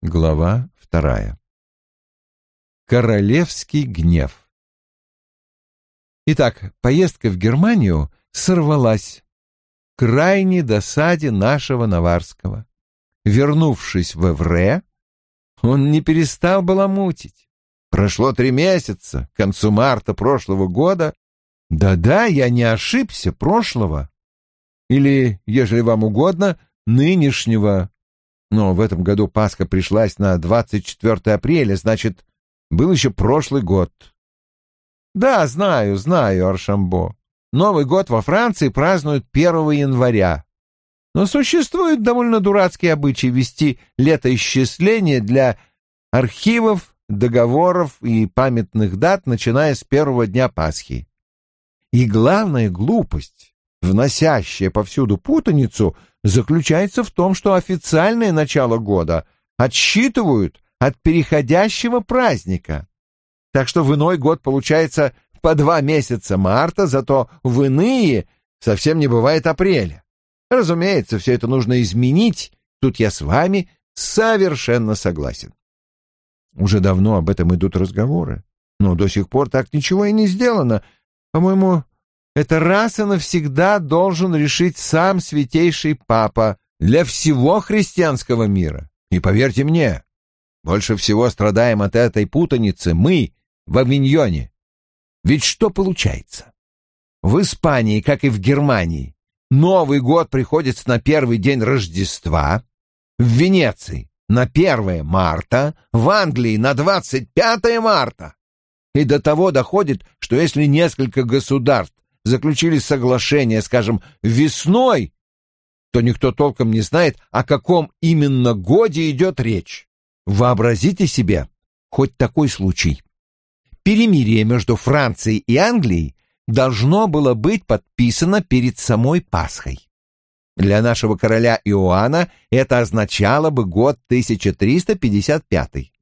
Глава вторая. Королевский гнев. Итак, поездка в Германию сорвалась. Крайней досаде нашего Наварского. Вернувшись в Эвре, он не перестал баламутить. Прошло три месяца, к концу марта прошлого года. Да-да, я не ошибся, прошлого. Или, ежели вам угодно, нынешнего но в этом году Пасха пришлась на 24 апреля, значит, был еще прошлый год. Да, знаю, знаю, Аршамбо. Новый год во Франции празднуют 1 января. Но существует довольно дурацкий обычай вести летоисчисление для архивов, договоров и памятных дат, начиная с первого дня Пасхи. И главная глупость, вносящая повсюду путаницу, заключается в том, что официальное начало года отсчитывают от переходящего праздника. Так что в иной год получается по два месяца марта, зато в иные совсем не бывает апреля. Разумеется, все это нужно изменить, тут я с вами совершенно согласен. Уже давно об этом идут разговоры, но до сих пор так ничего и не сделано. По-моему, это раз и навсегда должен решить сам святейший папа для всего христианского мира. И поверьте мне, больше всего страдаем от этой путаницы мы в Авиньоне. Ведь что получается? В Испании, как и в Германии, Новый год приходится на первый день Рождества, в Венеции на 1 марта, в Англии на 25 марта. И до того доходит, что если несколько государств заключили соглашение, скажем, весной, то никто толком не знает, о каком именно годе идет речь. Вообразите себе хоть такой случай. Перемирие между Францией и Англией должно было быть подписано перед самой Пасхой. Для нашего короля Иоанна это означало бы год 1355,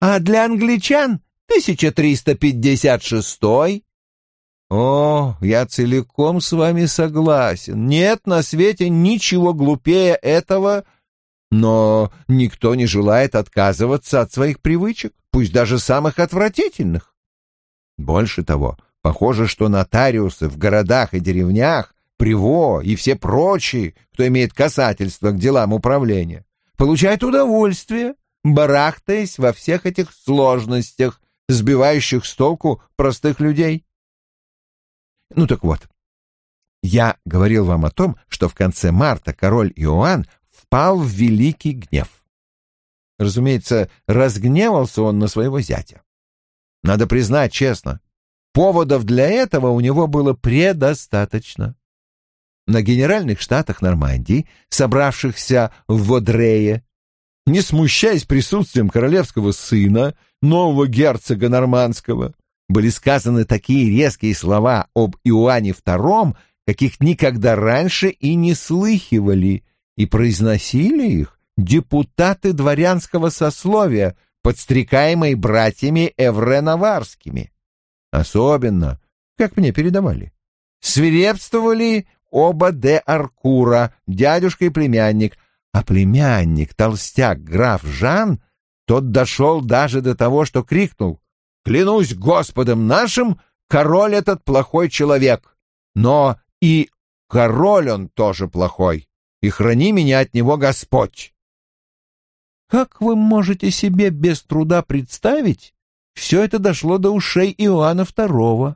а для англичан 1356 о, я целиком с вами согласен. Нет на свете ничего глупее этого, но никто не желает отказываться от своих привычек, пусть даже самых отвратительных. Больше того, похоже, что нотариусы в городах и деревнях, Приво и все прочие, кто имеет касательство к делам управления, получают удовольствие, барахтаясь во всех этих сложностях, сбивающих с толку простых людей. Ну так вот, я говорил вам о том, что в конце марта король Иоанн впал в великий гнев. Разумеется, разгневался он на своего зятя. Надо признать честно, поводов для этого у него было предостаточно. На генеральных штатах Нормандии, собравшихся в Водрее, не смущаясь присутствием королевского сына, нового герцога нормандского, были сказаны такие резкие слова об Иоанне II, каких никогда раньше и не слыхивали, и произносили их депутаты дворянского сословия, подстрекаемые братьями Эвре-Наварскими. Особенно, как мне передавали, свирепствовали оба де Аркура, дядюшка и племянник, а племянник, толстяк, граф Жан, тот дошел даже до того, что крикнул Клянусь Господом нашим, король этот плохой человек, но и король он тоже плохой, и храни меня от него Господь. Как вы можете себе без труда представить, все это дошло до ушей Иоанна II.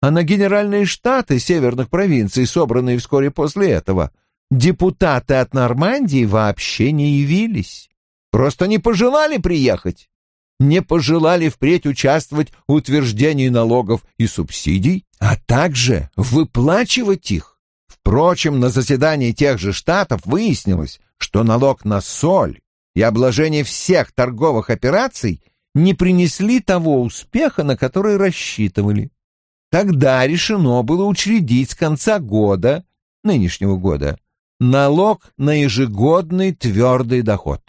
А на генеральные штаты северных провинций, собранные вскоре после этого, депутаты от Нормандии вообще не явились. Просто не пожелали приехать не пожелали впредь участвовать в утверждении налогов и субсидий, а также выплачивать их. Впрочем, на заседании тех же штатов выяснилось, что налог на соль и обложение всех торговых операций не принесли того успеха, на который рассчитывали. Тогда решено было учредить с конца года, нынешнего года, налог на ежегодный твердый доход.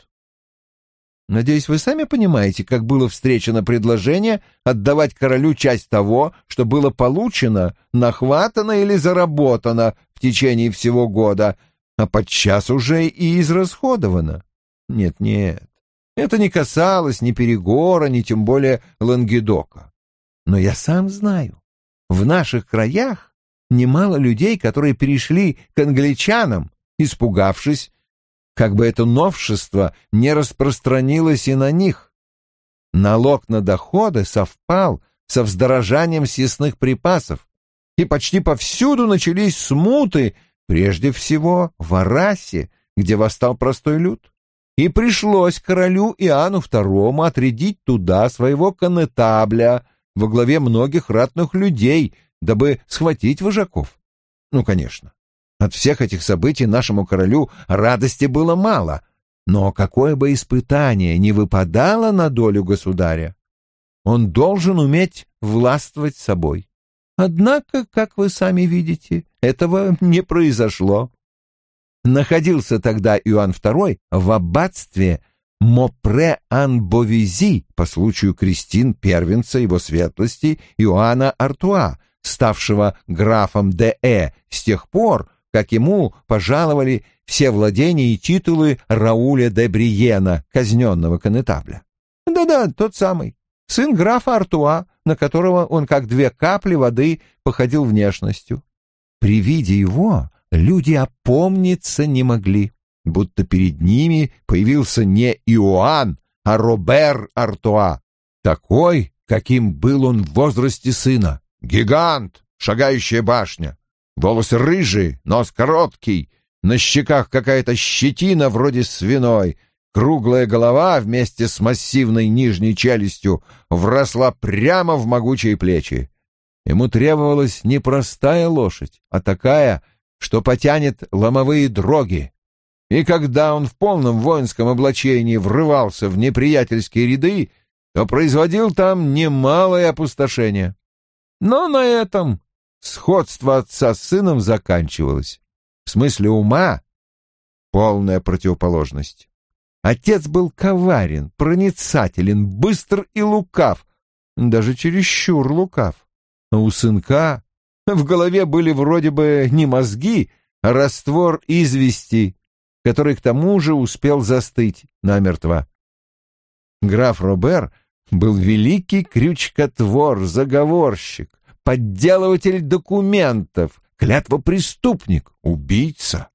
Надеюсь, вы сами понимаете, как было встречено предложение отдавать королю часть того, что было получено, нахватано или заработано в течение всего года, а подчас уже и израсходовано. Нет-нет, Это не касалось ни Перегора, ни тем более Лангедока. Но я сам знаю, в наших краях немало людей, которые перешли к англичанам, испугавшись, как бы это новшество не распространилось и на них. Налог на доходы совпал со вздорожанием съестных припасов, и почти повсюду начались смуты, прежде всего в Арасе, где восстал простой люд. И пришлось королю Иоанну II отрядить туда своего конетабля во главе многих ратных людей, дабы схватить вожаков. Ну, конечно, от всех этих событий нашему королю радости было мало, но какое бы испытание ни выпадало на долю государя, он должен уметь властвовать собой. Однако, как вы сами видите, этого не произошло. Находился тогда Иоанн II в аббатстве Мопре-Ан-Бовизи по случаю крестин первенца его светлости Иоанна Артуа, ставшего графом Д.Э. с тех пор, как ему пожаловали все владения и титулы Рауля де Бриена, казненного конетабля. Да-да, тот самый, сын графа Артуа, на которого он как две капли воды походил внешностью. При виде его люди опомниться не могли, будто перед ними появился не Иоанн, а Робер Артуа, такой, каким был он в возрасте сына. Гигант, шагающая башня, волосы рыжие, нос короткий, на щеках какая-то щетина вроде свиной, круглая голова вместе с массивной нижней челюстью вросла прямо в могучие плечи. Ему требовалась не простая лошадь, а такая, что потянет ломовые дроги. И когда он в полном воинском облачении врывался в неприятельские ряды, то производил там немалое опустошение. Но на этом сходство отца с сыном заканчивалось. В смысле ума — полная противоположность. Отец был коварен, проницателен, быстр и лукав, даже чересчур лукав. А у сынка в голове были вроде бы не мозги, а раствор извести, который к тому же успел застыть намертво. Граф Робер был великий крючкотвор, заговорщик, подделыватель документов, клятвопреступник, убийца.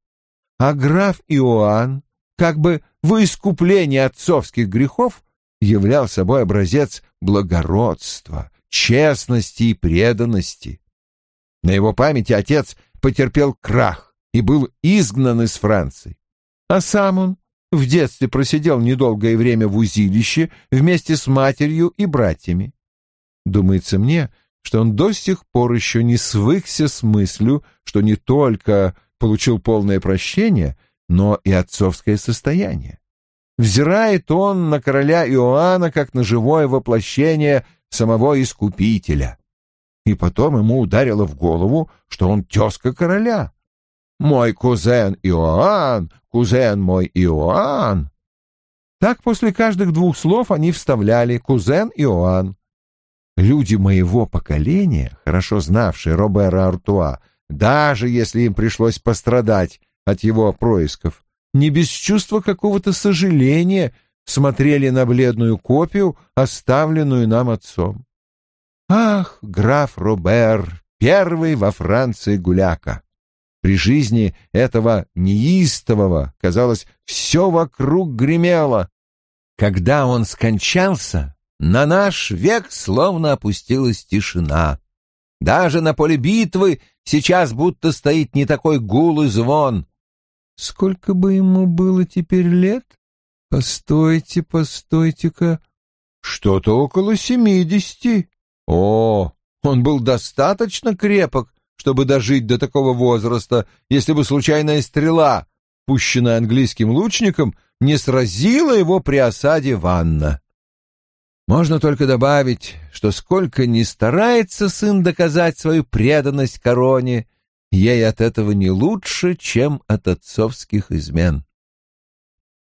А граф Иоанн, как бы во искупление отцовских грехов, являл собой образец благородства, честности и преданности. На его памяти отец потерпел крах и был изгнан из Франции. А сам он в детстве просидел недолгое время в узилище вместе с матерью и братьями. Думается мне, что он до сих пор еще не свыкся с мыслью, что не только получил полное прощение, но и отцовское состояние. Взирает он на короля Иоанна как на живое воплощение самого Искупителя. И потом ему ударило в голову, что он тезка короля. «Мой кузен Иоанн, кузен мой Иоанн». Так после каждых двух слов они вставляли «кузен Иоанн». Люди моего поколения, хорошо знавшие Робера Артуа, даже если им пришлось пострадать от его происков, не без чувства какого-то сожаления смотрели на бледную копию, оставленную нам отцом. Ах, граф Робер, первый во Франции гуляка! При жизни этого неистового, казалось, все вокруг гремело. Когда он скончался, на наш век словно опустилась тишина. Даже на поле битвы сейчас будто стоит не такой гул и звон. Сколько бы ему было теперь лет? Постойте, постойте-ка. Что-то около семидесяти. О, он был достаточно крепок, чтобы дожить до такого возраста, если бы случайная стрела, пущенная английским лучником, не сразила его при осаде Ванна. Можно только добавить, что сколько ни старается сын доказать свою преданность короне, ей от этого не лучше, чем от отцовских измен.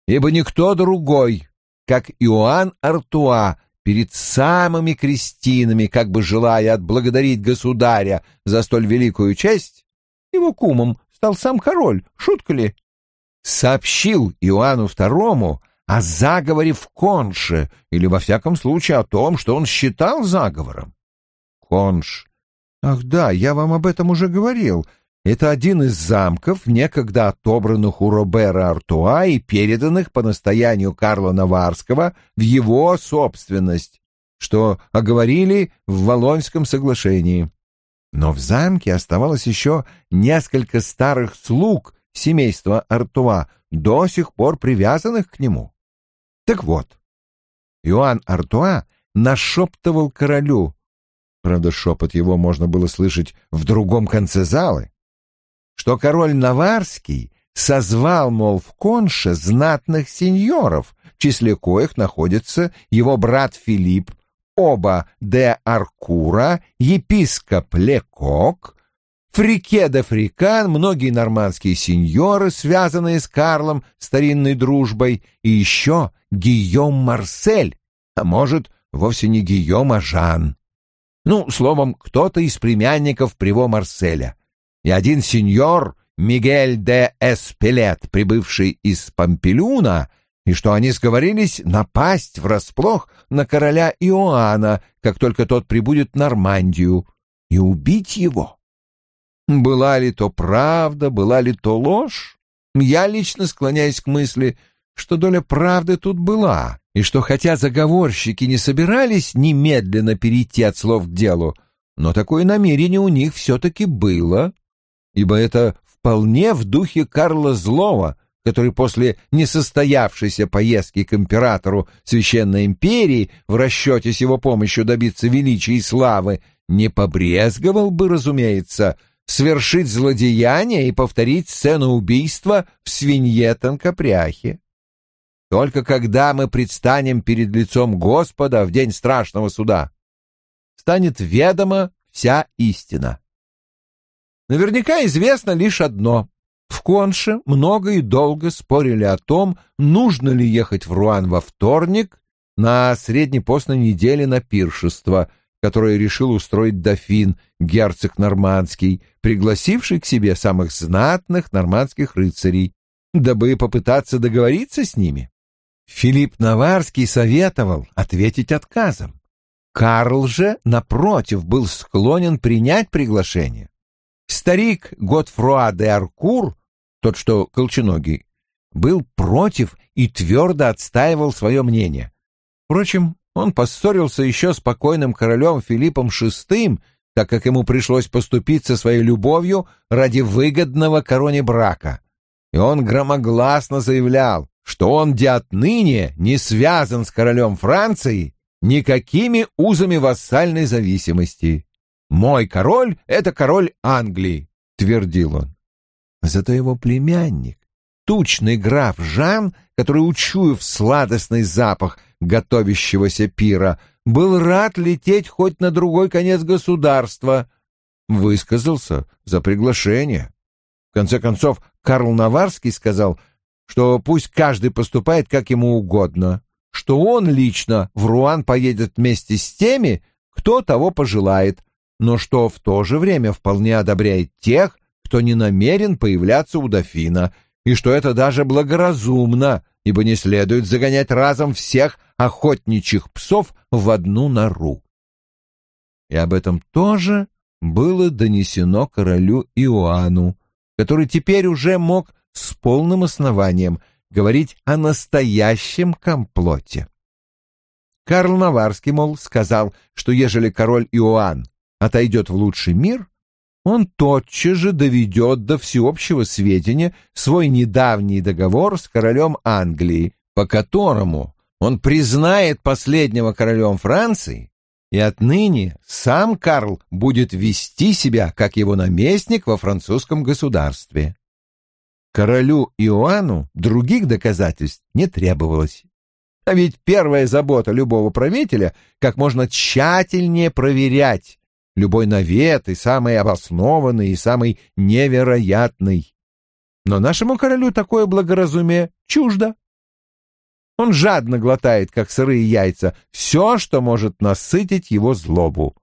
Ибо никто другой, как Иоанн Артуа, перед самыми крестинами, как бы желая отблагодарить государя за столь великую честь, его кумом стал сам король, шутка ли? Сообщил Иоанну II о заговоре в Конше, или, во всяком случае, о том, что он считал заговором. Конш. Ах да, я вам об этом уже говорил. Это один из замков, некогда отобранных у Робера Артуа и переданных по настоянию Карла Наварского в его собственность, что оговорили в Волонском соглашении. Но в замке оставалось еще несколько старых слуг семейства Артуа, до сих пор привязанных к нему. Так вот, Иоанн Артуа нашептывал королю, правда, шепот его можно было слышать в другом конце залы, что король Наварский созвал, мол, в конше знатных сеньоров, в числе коих находится его брат Филипп, оба де Аркура, епископ Лекок, Фрике де Фрикан, многие нормандские сеньоры, связанные с Карлом старинной дружбой, и еще Гийом Марсель, а может, вовсе не Гийом, а Жан. Ну, словом, кто-то из племянников Приво Марселя. И один сеньор, Мигель де Эспелет, прибывший из Помпелюна, и что они сговорились напасть врасплох на короля Иоанна, как только тот прибудет в Нормандию, и убить его. Была ли то правда, была ли то ложь? Я лично склоняюсь к мысли, что доля правды тут была, и что хотя заговорщики не собирались немедленно перейти от слов к делу, но такое намерение у них все-таки было, ибо это вполне в духе Карла Злого — который после несостоявшейся поездки к императору Священной империи в расчете с его помощью добиться величия и славы не побрезговал бы, разумеется, свершить злодеяние и повторить сцену убийства в свинье тонкопряхе. Только когда мы предстанем перед лицом Господа в день страшного суда, станет ведома вся истина. Наверняка известно лишь одно. В Конше много и долго спорили о том, нужно ли ехать в Руан во вторник на среднепостной неделе на пиршество, которое решил устроить дофин, герцог нормандский, пригласивший к себе самых знатных нормандских рыцарей, дабы попытаться договориться с ними. Филипп Наварский советовал ответить отказом. Карл же, напротив, был склонен принять приглашение. Старик Готфруа де Аркур тот, что колченогий, был против и твердо отстаивал свое мнение. Впрочем, он поссорился еще с покойным королем Филиппом VI, так как ему пришлось поступиться своей любовью ради выгодного короне брака. И он громогласно заявлял, что он де отныне не связан с королем Франции никакими узами вассальной зависимости. «Мой король — это король Англии», — твердил он. Зато его племянник, тучный граф Жан, который, учуяв сладостный запах готовящегося пира, был рад лететь хоть на другой конец государства, высказался за приглашение. В конце концов, Карл Наварский сказал, что пусть каждый поступает как ему угодно, что он лично в Руан поедет вместе с теми, кто того пожелает, но что в то же время вполне одобряет тех, кто не намерен появляться у дофина, и что это даже благоразумно, ибо не следует загонять разом всех охотничьих псов в одну нору. И об этом тоже было донесено королю Иоанну, который теперь уже мог с полным основанием говорить о настоящем комплоте. Карл Наварский, мол, сказал, что ежели король Иоанн отойдет в лучший мир, он тотчас же доведет до всеобщего сведения свой недавний договор с королем Англии, по которому он признает последнего королем Франции, и отныне сам Карл будет вести себя как его наместник во французском государстве. Королю Иоанну других доказательств не требовалось. А ведь первая забота любого правителя — как можно тщательнее проверять, любой навет и самый обоснованный, и самый невероятный. Но нашему королю такое благоразумие чуждо. Он жадно глотает, как сырые яйца, все, что может насытить его злобу.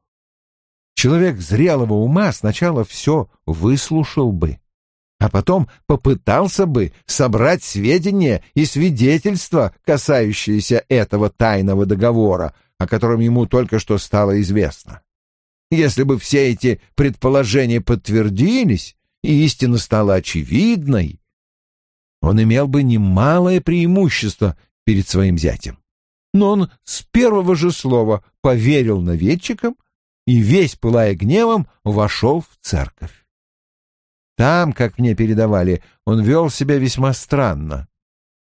Человек зрелого ума сначала все выслушал бы, а потом попытался бы собрать сведения и свидетельства, касающиеся этого тайного договора, о котором ему только что стало известно. Если бы все эти предположения подтвердились, и истина стала очевидной, он имел бы немалое преимущество перед своим зятем. Но он с первого же слова поверил наведчикам и, весь пылая гневом, вошел в церковь. Там, как мне передавали, он вел себя весьма странно.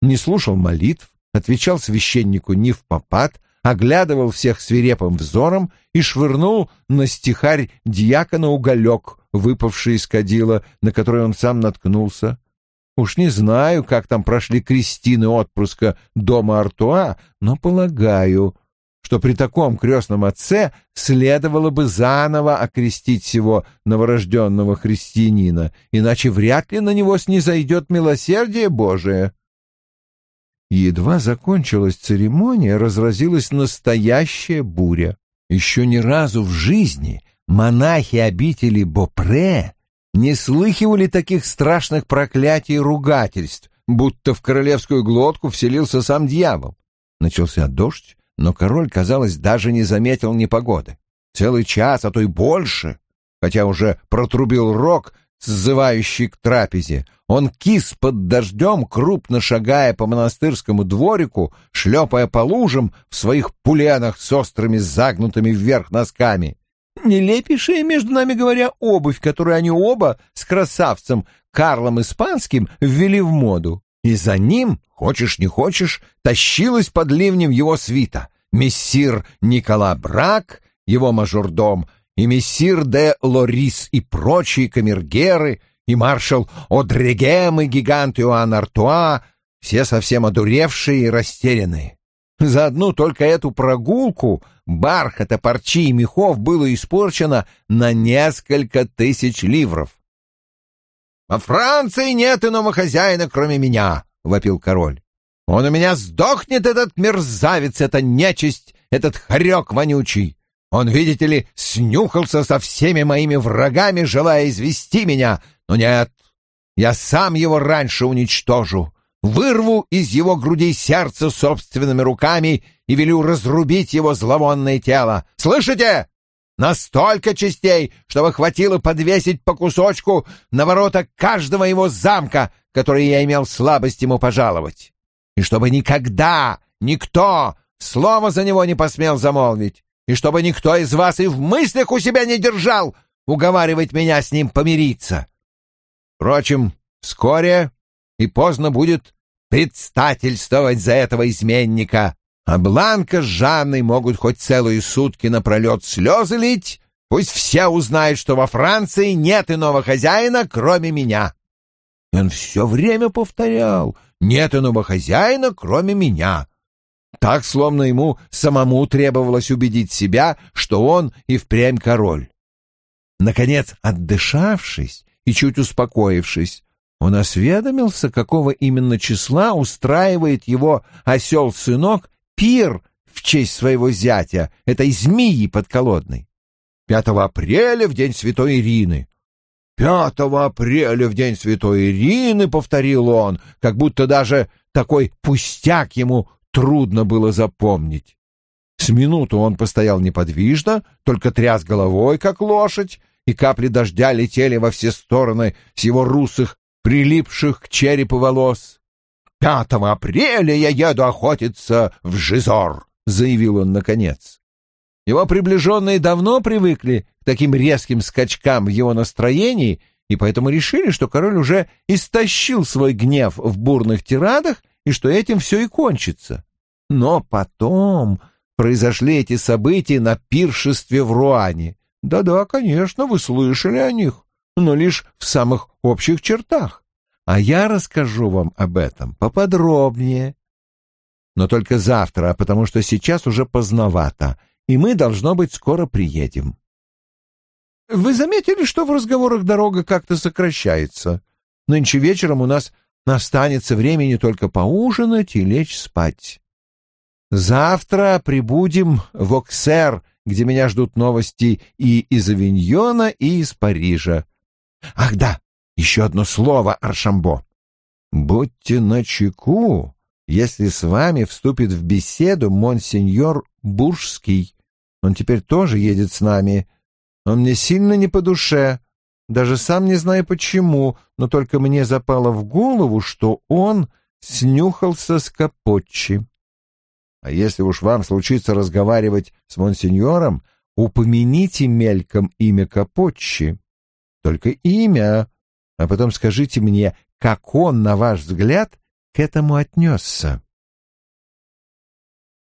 Не слушал молитв, отвечал священнику не в попад, оглядывал всех свирепым взором и швырнул на стихарь дьякона уголек, выпавший из кадила, на который он сам наткнулся. Уж не знаю, как там прошли крестины отпрыска дома Артуа, но полагаю, что при таком крестном отце следовало бы заново окрестить всего новорожденного христианина, иначе вряд ли на него снизойдет милосердие Божие. Едва закончилась церемония, разразилась настоящая буря. Еще ни разу в жизни монахи обители Бопре не слыхивали таких страшных проклятий и ругательств, будто в королевскую глотку вселился сам дьявол. Начался дождь, но король, казалось, даже не заметил непогоды. Целый час, а то и больше, хотя уже протрубил рог, сзывающий к трапезе. Он кис под дождем, крупно шагая по монастырскому дворику, шлепая по лужам в своих пуленах с острыми загнутыми вверх носками. Нелепейшая, между нами говоря, обувь, которую они оба с красавцем Карлом Испанским ввели в моду и за ним, хочешь не хочешь, тащилась под ливнем его свита. Мессир Никола Брак, его мажордом, и мессир де Лорис и прочие камергеры, и маршал Одрегем и гигант Иоанн Артуа, все совсем одуревшие и растерянные. За одну только эту прогулку бархата, парчи и мехов было испорчено на несколько тысяч ливров. «Во Франции нет иного хозяина, кроме меня!» — вопил король. «Он у меня сдохнет, этот мерзавец, эта нечисть, этот хорек вонючий! Он, видите ли, снюхался со всеми моими врагами, желая извести меня, но нет, я сам его раньше уничтожу, вырву из его груди сердце собственными руками и велю разрубить его зловонное тело. Слышите? Настолько частей, чтобы хватило подвесить по кусочку на ворота каждого его замка, который я имел слабость ему пожаловать. И чтобы никогда никто слова за него не посмел замолвить, и чтобы никто из вас и в мыслях у себя не держал уговаривать меня с ним помириться. Впрочем, вскоре и поздно будет предстательствовать за этого изменника, а Бланка с Жанной могут хоть целые сутки напролет слезы лить, пусть все узнают, что во Франции нет иного хозяина, кроме меня. И он все время повторял, нет иного хозяина, кроме меня. Так, словно ему самому требовалось убедить себя, что он и впрямь король. Наконец, отдышавшись и чуть успокоившись, он осведомился, какого именно числа устраивает его осел-сынок пир в честь своего зятя, этой змеи подколодной. Пятого апреля в день Святой Ирины. «Пятого апреля в день Святой Ирины», — повторил он, как будто даже такой пустяк ему трудно было запомнить. С минуту он постоял неподвижно, только тряс головой, как лошадь, и капли дождя летели во все стороны с его русых, прилипших к черепу волос. «Пятого апреля я еду охотиться в Жизор», — заявил он наконец. Его приближенные давно привыкли к таким резким скачкам в его настроении и поэтому решили, что король уже истощил свой гнев в бурных тирадах и что этим все и кончится. Но потом произошли эти события на пиршестве в Руане. Да-да, конечно, вы слышали о них, но лишь в самых общих чертах а я расскажу вам об этом поподробнее. Но только завтра, потому что сейчас уже поздновато, и мы, должно быть, скоро приедем. Вы заметили, что в разговорах дорога как-то сокращается? Нынче вечером у нас настанется времени только поужинать и лечь спать. Завтра прибудем в Оксер, где меня ждут новости и из Авиньона, и из Парижа. Ах да, Еще одно слово, Аршамбо. Будьте начеку, если с вами вступит в беседу монсеньор Буржский. Он теперь тоже едет с нами. Он мне сильно не по душе. Даже сам не знаю почему, но только мне запало в голову, что он снюхался с Капотчи. А если уж вам случится разговаривать с монсеньором, упомяните мельком имя Капотчи. Только имя, а потом скажите мне, как он, на ваш взгляд, к этому отнесся.